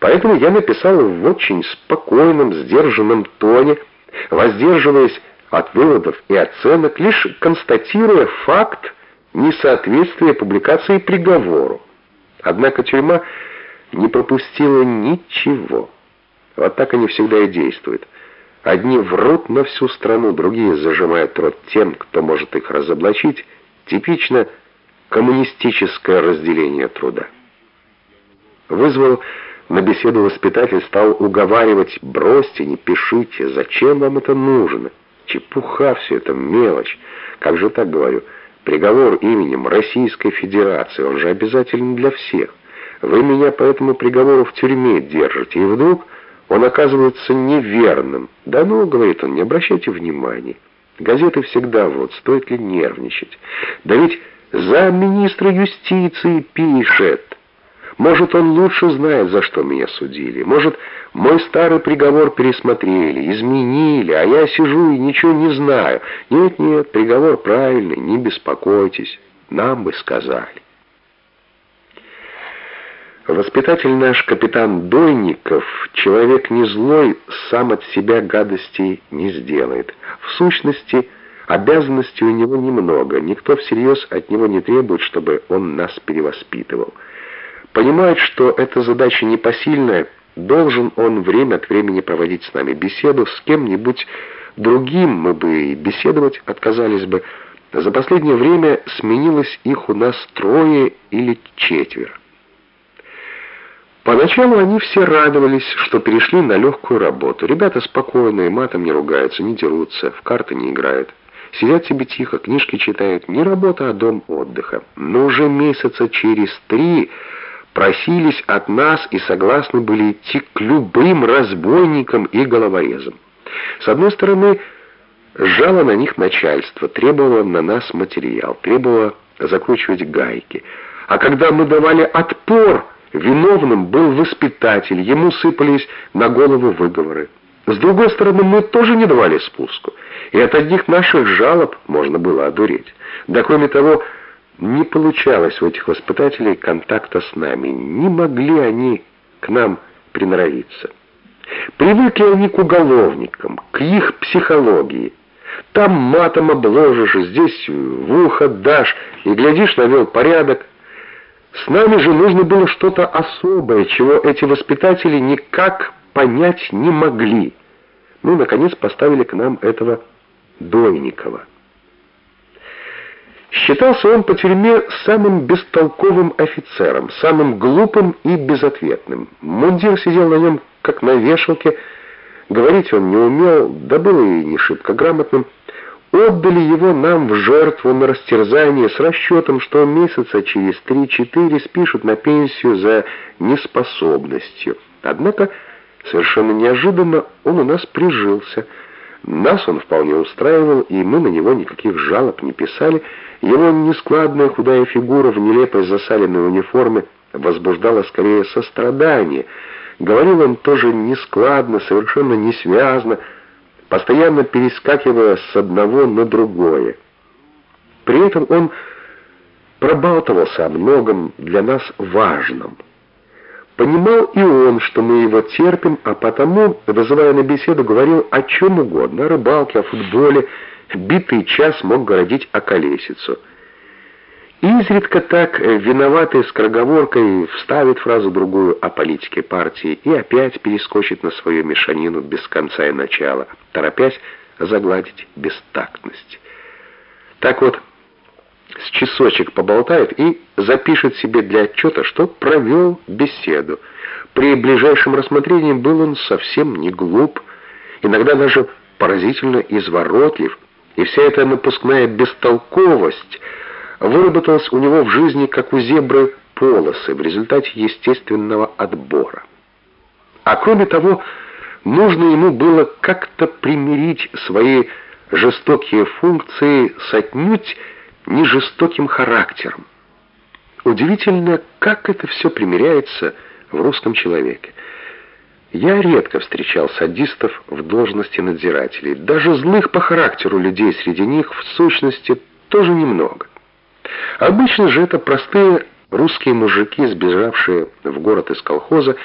Поэтому я написал в очень спокойном, сдержанном тоне, воздерживаясь от выводов и оценок, лишь констатируя факт несоответствия публикации приговору. Однако тюрьма не пропустила ничего. Вот так они всегда и действуют. Одни врут на всю страну, другие зажимают рот тем, кто может их разоблачить. Типично коммунистическое разделение труда. Вызвал на беседу воспитатель, стал уговаривать, бросьте, не пишите, зачем вам это нужно? Чепуха все это, мелочь. Как же так говорю? Приговор именем Российской Федерации, он же обязателен для всех. Вы меня по этому приговору в тюрьме держите, и вдруг он оказывается неверным. Да ну, говорит он, не обращайте внимания. Газеты всегда вот, стоит ли нервничать. Да ведь замминистра юстиции пишет. Может, он лучше знает, за что меня судили. Может, мой старый приговор пересмотрели, изменили, а я сижу и ничего не знаю. Нет, нет, приговор правильный, не беспокойтесь. Нам бы сказали. Воспитатель наш капитан Дойников, человек не злой, сам от себя гадостей не сделает. В сущности, обязанностей у него немного. Никто всерьез от него не требует, чтобы он нас перевоспитывал. Понимает, что эта задача непосильная, должен он время от времени проводить с нами беседу с кем-нибудь другим, мы бы и беседовать отказались бы. За последнее время сменилось их у нас трое или четверо. Поначалу они все радовались, что перешли на легкую работу. Ребята спокойные, матом не ругаются, не дерутся, в карты не играют. Сидят себе тихо, книжки читают. Не работа, а дом отдыха. Но уже месяца через три просились от нас и согласны были идти к любым разбойникам и головорезам. С одной стороны, жало на них начальство, требовало на нас материал, требовало закручивать гайки. А когда мы давали отпор, Виновным был воспитатель, ему сыпались на голову выговоры. С другой стороны, мы тоже не давали спуску, и от одних наших жалоб можно было одуреть. Да кроме того, не получалось у этих воспитателей контакта с нами, не могли они к нам приноровиться. Привыкли они к уголовникам, к их психологии. Там матом обложишь, здесь в ухо дашь, и, глядишь, навел порядок, с нами же нужно было что-то особое, чего эти воспитатели никак понять не могли. Ну, наконец, поставили к нам этого Дойникова. Считался он по тюрьме самым бестолковым офицером, самым глупым и безответным. Мундир сидел на нем, как на вешалке, говорить он не умел, да был и не шибко грамотным, Отдали его нам в жертву на растерзание с расчетом, что месяца через три-четыре спишут на пенсию за неспособностью. Однако, совершенно неожиданно он у нас прижился. Нас он вполне устраивал, и мы на него никаких жалоб не писали. Его нескладная худая фигура в нелепой засаленной униформе возбуждала скорее сострадание. Говорил он тоже нескладно, совершенно несвязно, постоянно перескакивая с одного на другое. При этом он пробалтывался о многом для нас важном. Понимал и он, что мы его терпим, а потому, вызывая на беседу, говорил о чем угодно, о рыбалке, о футболе, битый час мог городить о колесицу — Изредка так виноватый скороговоркой вставит фразу другую о политике партии и опять перескочит на свою мешанину без конца и начала, торопясь загладить бестактность. Так вот, с часочек поболтает и запишет себе для отчета, что провел беседу. При ближайшем рассмотрении был он совсем не глуп, иногда даже поразительно изворотлив, и вся эта напускная бестолковость — выработалась у него в жизни, как у зебры, полосы в результате естественного отбора. А кроме того, нужно ему было как-то примирить свои жестокие функции с отнюдь не жестоким характером. Удивительно, как это все примиряется в русском человеке. Я редко встречал садистов в должности надзирателей. Даже злых по характеру людей среди них в сущности тоже немного. Обычно же это простые русские мужики, сбежавшие в город из колхоза,